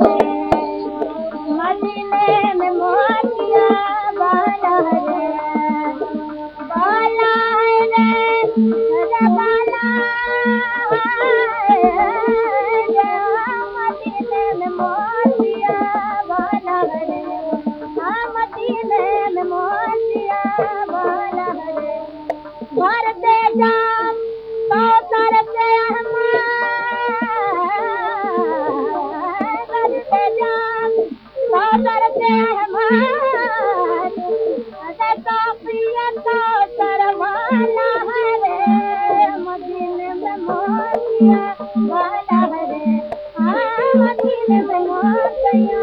Bye. வாழவரே ஆ மத்தியிலே வாசையா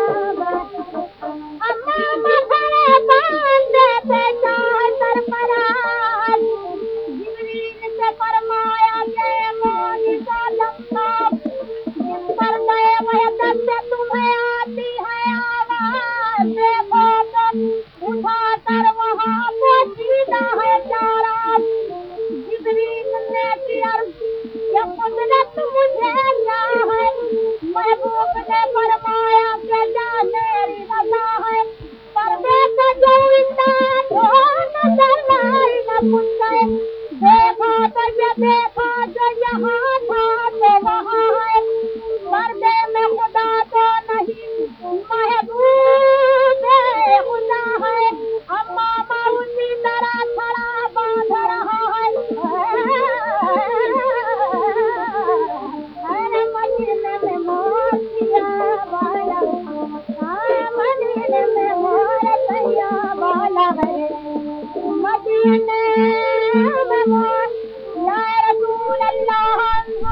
पर ये देखा जो यहाँ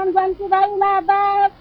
and run to thy lover.